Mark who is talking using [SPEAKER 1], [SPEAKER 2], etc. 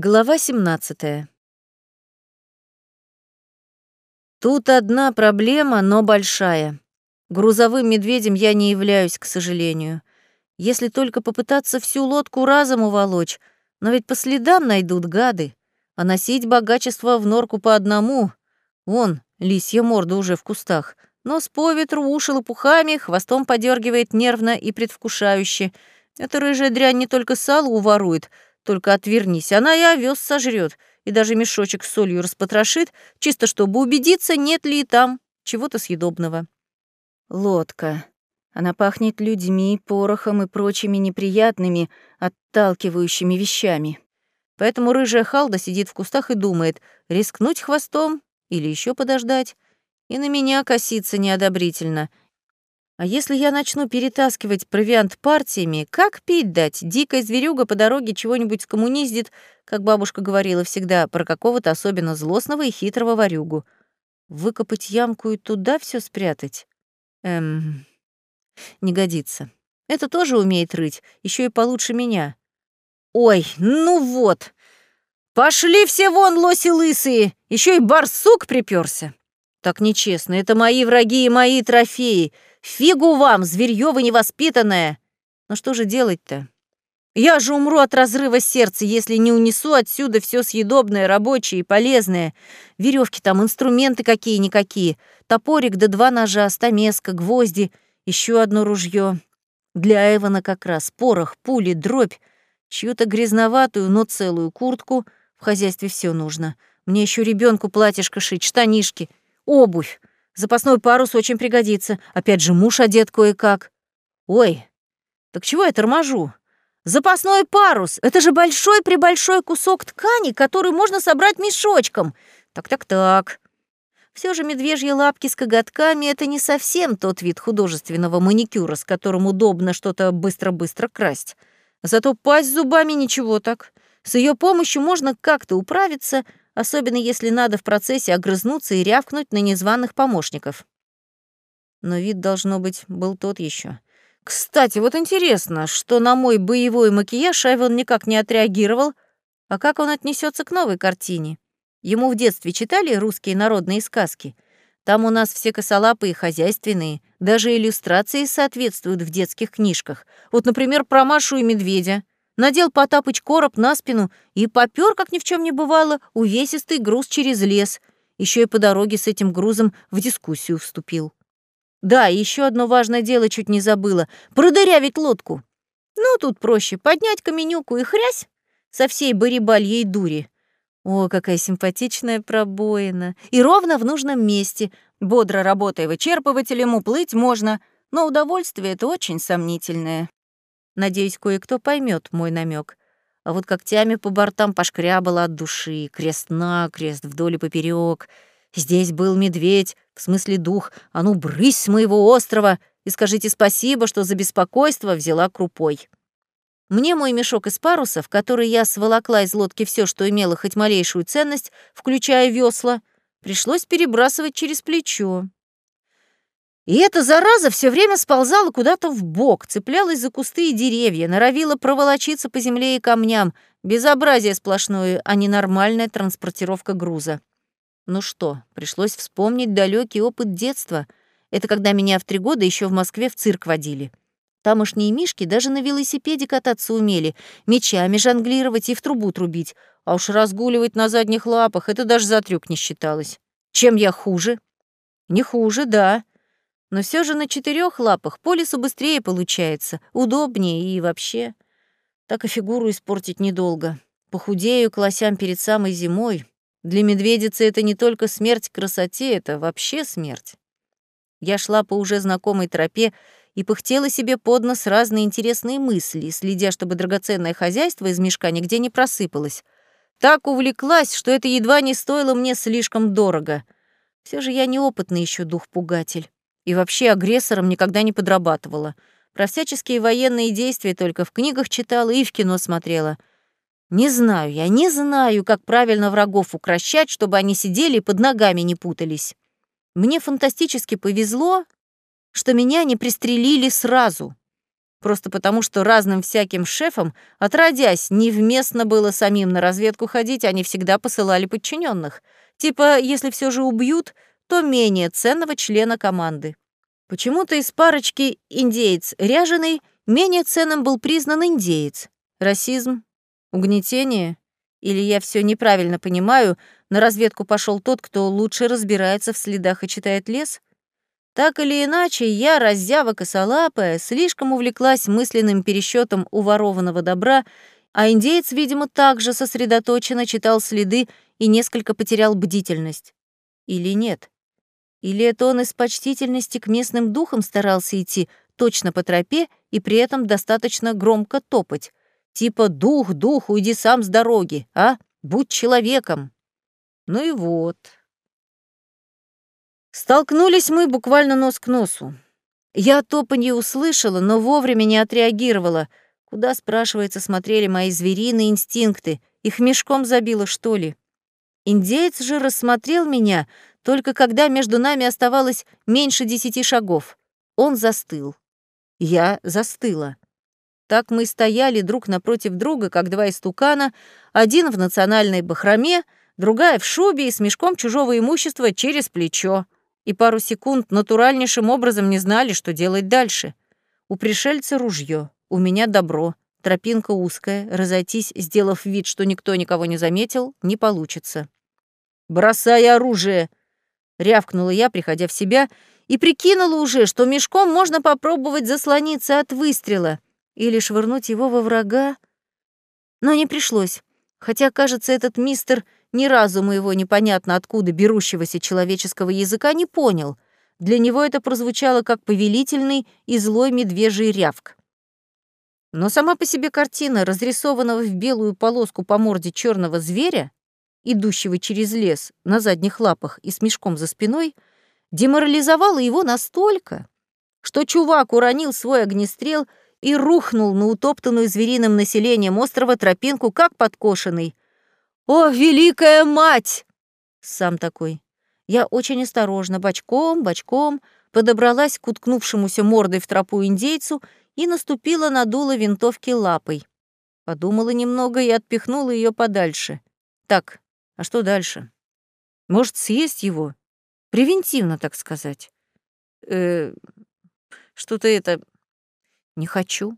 [SPEAKER 1] Глава 17. Тут одна проблема, но большая. Грузовым медведем я не являюсь, к сожалению. Если только попытаться всю лодку разом уволочь, но ведь по следам найдут гады. А носить богачество в норку по одному... Вон, лисья морда уже в кустах. Нос по ветру, уши лопухами, хвостом подергивает нервно и предвкушающе. Эта рыжая дрянь не только сало уворует — только отвернись, она и овес сожрет, и даже мешочек с солью распотрошит, чисто чтобы убедиться, нет ли там чего-то съедобного. Лодка. Она пахнет людьми, порохом и прочими неприятными, отталкивающими вещами. Поэтому рыжая халда сидит в кустах и думает, рискнуть хвостом или еще подождать. И на меня косится неодобрительно, а если я начну перетаскивать провиант партиями, как пить дать? Дикая зверюга по дороге чего-нибудь скоммуниздит, как бабушка говорила всегда, про какого-то особенно злостного и хитрого ворюгу. Выкопать ямку и туда все спрятать? Эм, не годится. Это тоже умеет рыть, еще и получше меня. Ой, ну вот! Пошли все вон, лоси лысые! Еще и барсук приперся. Так нечестно, это мои враги и мои трофеи — Фигу вам, зверьё вы невоспитанное! Но что же делать-то? Я же умру от разрыва сердца, если не унесу отсюда все съедобное, рабочее и полезное. Веревки там, инструменты какие-никакие, топорик да два ножа, стамеска, гвозди, еще одно ружье. Для Эвана как раз порох, пули, дробь, чью-то грязноватую, но целую куртку. В хозяйстве все нужно. Мне еще ребенку платьишко шить, штанишки, обувь. Запасной парус очень пригодится. Опять же, муж одет кое-как. Ой, так чего я торможу? Запасной парус — это же большой-пребольшой кусок ткани, который можно собрать мешочком. Так-так-так. Все же медвежьи лапки с коготками — это не совсем тот вид художественного маникюра, с которым удобно что-то быстро-быстро красть. Зато пасть зубами ничего так. С ее помощью можно как-то управиться, особенно если надо в процессе огрызнуться и рявкнуть на незваных помощников. Но вид, должно быть, был тот еще. Кстати, вот интересно, что на мой боевой макияж Айвон никак не отреагировал, а как он отнесется к новой картине? Ему в детстве читали русские народные сказки? Там у нас все косолапые хозяйственные, даже иллюстрации соответствуют в детских книжках. Вот, например, про Машу и медведя надел Потапыч короб на спину и попёр, как ни в чем не бывало, увесистый груз через лес. Еще и по дороге с этим грузом в дискуссию вступил. Да, еще одно важное дело чуть не забыла — продырявить лодку. Ну, тут проще — поднять каменюку и хрясь со всей барибальей дури. О, какая симпатичная пробоина. И ровно в нужном месте. Бодро работая вычерпывателем, уплыть можно, но удовольствие это очень сомнительное. Надеюсь, кое-кто поймет мой намек. А вот когтями по бортам пошкрябала от души, крест-накрест, вдоль и поперек. Здесь был медведь, в смысле дух, а ну брысь с моего острова и скажите спасибо, что за беспокойство взяла крупой. Мне мой мешок из парусов, который я сволокла из лодки все, что имело хоть малейшую ценность, включая весла, пришлось перебрасывать через плечо. И эта зараза все время сползала куда-то в бок, цеплялась за кусты и деревья, норовила проволочиться по земле и камням. Безобразие сплошное, а не нормальная транспортировка груза. Ну что, пришлось вспомнить далекий опыт детства. Это когда меня в три года еще в Москве в цирк водили. Тамошние мишки даже на велосипеде кататься умели, мечами жонглировать и в трубу трубить, а уж разгуливать на задних лапах — это даже за трюк не считалось. Чем я хуже? Не хуже, да. Но все же на четырех лапах по быстрее получается, удобнее и вообще. Так и фигуру испортить недолго. Похудею к лосям перед самой зимой. Для медведицы это не только смерть красоте, это вообще смерть. Я шла по уже знакомой тропе и пыхтела себе под нос разные интересные мысли, следя, чтобы драгоценное хозяйство из мешка нигде не просыпалось. Так увлеклась, что это едва не стоило мне слишком дорого. Все же я неопытный еще дух-пугатель. И вообще агрессором никогда не подрабатывала. Про всяческие военные действия только в книгах читала и в кино смотрела. Не знаю, я не знаю, как правильно врагов укращать, чтобы они сидели и под ногами не путались. Мне фантастически повезло, что меня не пристрелили сразу. просто потому что разным всяким шефам, отродясь, невместно было самим на разведку ходить, они всегда посылали подчиненных. Типа, если все же убьют, то менее ценного члена команды. Почему-то из парочки индеец ряженый менее ценным был признан индеец. Расизм? Угнетение? Или я все неправильно понимаю, на разведку пошел тот, кто лучше разбирается в следах и читает лес? Так или иначе, я, раззява косолапая, слишком увлеклась мысленным пересчетом уворованного добра, а индеец, видимо, также сосредоточенно читал следы и несколько потерял бдительность. Или нет? Или это он из почтительности к местным духам старался идти точно по тропе и при этом достаточно громко топать? Типа «Дух, дух, уйди сам с дороги, а? Будь человеком!» Ну и вот. Столкнулись мы буквально нос к носу. Я топанье услышала, но вовремя не отреагировала. Куда, спрашивается, смотрели мои звериные инстинкты? Их мешком забило, что ли? Индеец же рассмотрел меня, только когда между нами оставалось меньше десяти шагов. Он застыл. Я застыла. Так мы стояли друг напротив друга, как два истукана, один в национальной бахроме, другая в шубе и с мешком чужого имущества через плечо и пару секунд натуральнейшим образом не знали, что делать дальше. У пришельца ружье, у меня добро, тропинка узкая, разойтись, сделав вид, что никто никого не заметил, не получится. «Бросай оружие!» — рявкнула я, приходя в себя, и прикинула уже, что мешком можно попробовать заслониться от выстрела или швырнуть его во врага. Но не пришлось, хотя, кажется, этот мистер — ни разу моего непонятно откуда берущегося человеческого языка не понял. Для него это прозвучало как повелительный и злой медвежий рявк. Но сама по себе картина, разрисованного в белую полоску по морде черного зверя, идущего через лес на задних лапах и с мешком за спиной, деморализовала его настолько, что чувак уронил свой огнестрел и рухнул на утоптанную звериным населением острова тропинку, как подкошенный, «О, великая мать!» Сам такой. Я очень осторожно, бочком, бочком, подобралась к уткнувшемуся мордой в тропу индейцу и наступила на дуло винтовки лапой. Подумала немного и отпихнула ее подальше. Так, а что дальше? Может, съесть его? Превентивно, так сказать. Э, что-то это... Не хочу.